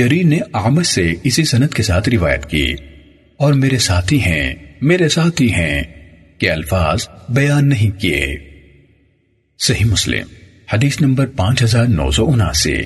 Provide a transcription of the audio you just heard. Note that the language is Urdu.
جریر نے آمد سے اسی سنت کے ساتھ روایت کی۔ اور میرے ساتھی ہیں، میرے ساتھی ہیں کہ الفاظ بیان نہیں کیے۔ صحیح مسلم، حدیث نمبر پانچ ہزار نو سو اناسی۔